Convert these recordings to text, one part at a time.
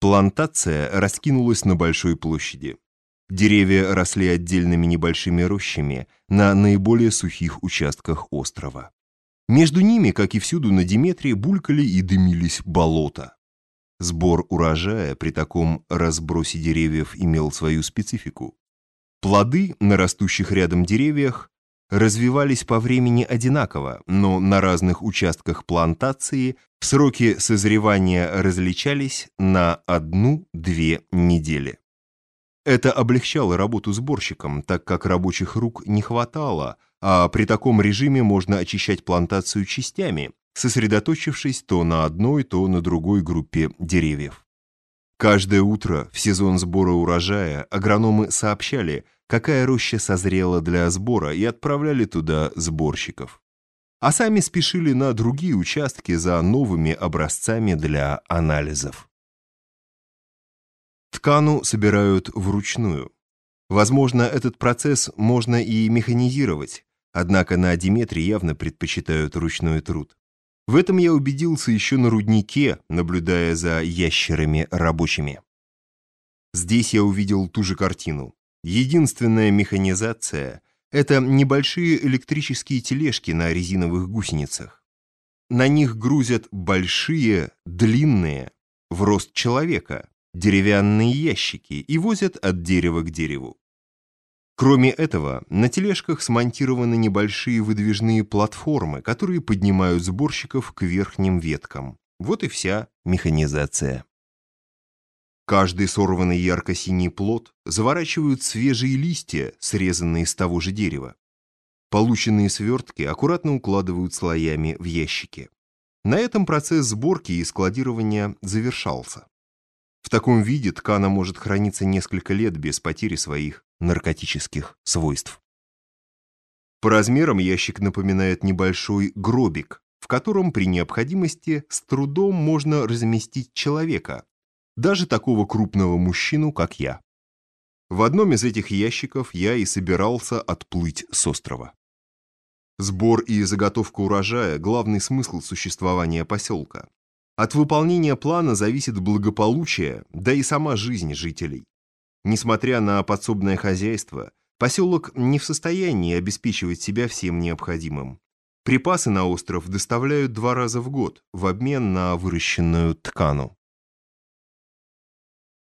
Плантация раскинулась на большой площади. Деревья росли отдельными небольшими рощами на наиболее сухих участках острова. Между ними, как и всюду на Диметрии, булькали и дымились болота. Сбор урожая при таком разбросе деревьев имел свою специфику. Плоды на растущих рядом деревьях развивались по времени одинаково, но на разных участках плантации сроки созревания различались на одну-две недели. Это облегчало работу сборщикам, так как рабочих рук не хватало, а при таком режиме можно очищать плантацию частями, сосредоточившись то на одной, то на другой группе деревьев. Каждое утро в сезон сбора урожая агрономы сообщали, какая роща созрела для сбора и отправляли туда сборщиков. А сами спешили на другие участки за новыми образцами для анализов. Ткану собирают вручную. Возможно, этот процесс можно и механизировать, однако на Диметре явно предпочитают ручной труд. В этом я убедился еще на руднике, наблюдая за ящерами рабочими. Здесь я увидел ту же картину. Единственная механизация – это небольшие электрические тележки на резиновых гусеницах. На них грузят большие, длинные, в рост человека, деревянные ящики и возят от дерева к дереву. Кроме этого, на тележках смонтированы небольшие выдвижные платформы, которые поднимают сборщиков к верхним веткам. Вот и вся механизация. Каждый сорванный ярко-синий плод заворачивают свежие листья, срезанные с того же дерева. Полученные свертки аккуратно укладывают слоями в ящики. На этом процесс сборки и складирования завершался. В таком виде ткана может храниться несколько лет без потери своих наркотических свойств. По размерам ящик напоминает небольшой гробик, в котором при необходимости с трудом можно разместить человека, даже такого крупного мужчину, как я. В одном из этих ящиков я и собирался отплыть с острова. Сбор и заготовка урожая – главный смысл существования поселка. От выполнения плана зависит благополучие, да и сама жизнь жителей. Несмотря на подсобное хозяйство, поселок не в состоянии обеспечивать себя всем необходимым. Припасы на остров доставляют два раза в год в обмен на выращенную ткану.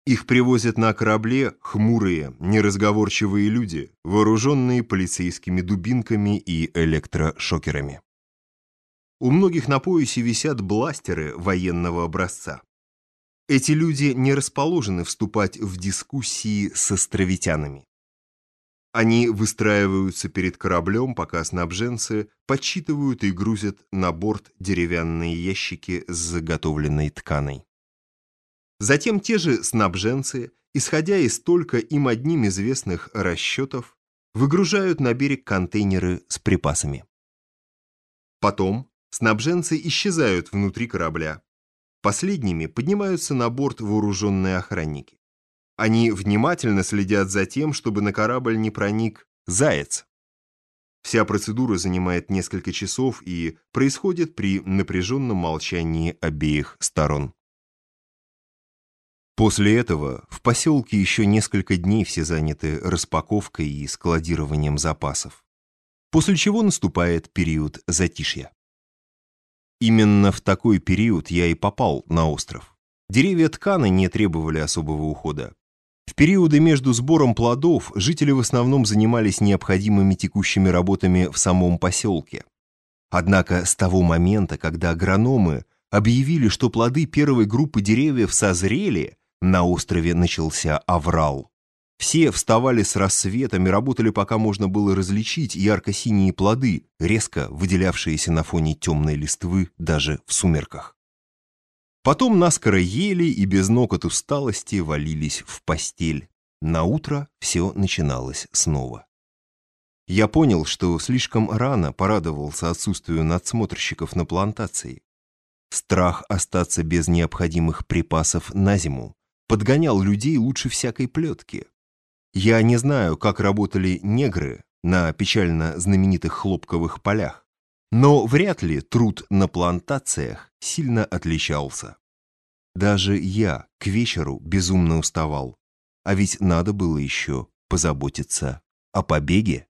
Их привозят на корабле хмурые, неразговорчивые люди, вооруженные полицейскими дубинками и электрошокерами. У многих на поясе висят бластеры военного образца. Эти люди не расположены вступать в дискуссии с островитянами. Они выстраиваются перед кораблем, пока снабженцы подсчитывают и грузят на борт деревянные ящики с заготовленной тканой. Затем те же снабженцы, исходя из только им одним известных расчетов, выгружают на берег контейнеры с припасами. Потом снабженцы исчезают внутри корабля, Последними поднимаются на борт вооруженные охранники. Они внимательно следят за тем, чтобы на корабль не проник заяц. Вся процедура занимает несколько часов и происходит при напряженном молчании обеих сторон. После этого в поселке еще несколько дней все заняты распаковкой и складированием запасов. После чего наступает период затишья. Именно в такой период я и попал на остров. Деревья тканы не требовали особого ухода. В периоды между сбором плодов жители в основном занимались необходимыми текущими работами в самом поселке. Однако с того момента, когда агрономы объявили, что плоды первой группы деревьев созрели, на острове начался аврал. Все вставали с рассветом и работали, пока можно было различить ярко-синие плоды, резко выделявшиеся на фоне темной листвы даже в сумерках. Потом наскоро ели и без ног от усталости валились в постель. На утро все начиналось снова. Я понял, что слишком рано порадовался отсутствию надсмотрщиков на плантации. Страх остаться без необходимых припасов на зиму подгонял людей лучше всякой плетки. Я не знаю, как работали негры на печально знаменитых хлопковых полях, но вряд ли труд на плантациях сильно отличался. Даже я к вечеру безумно уставал. А ведь надо было еще позаботиться о побеге.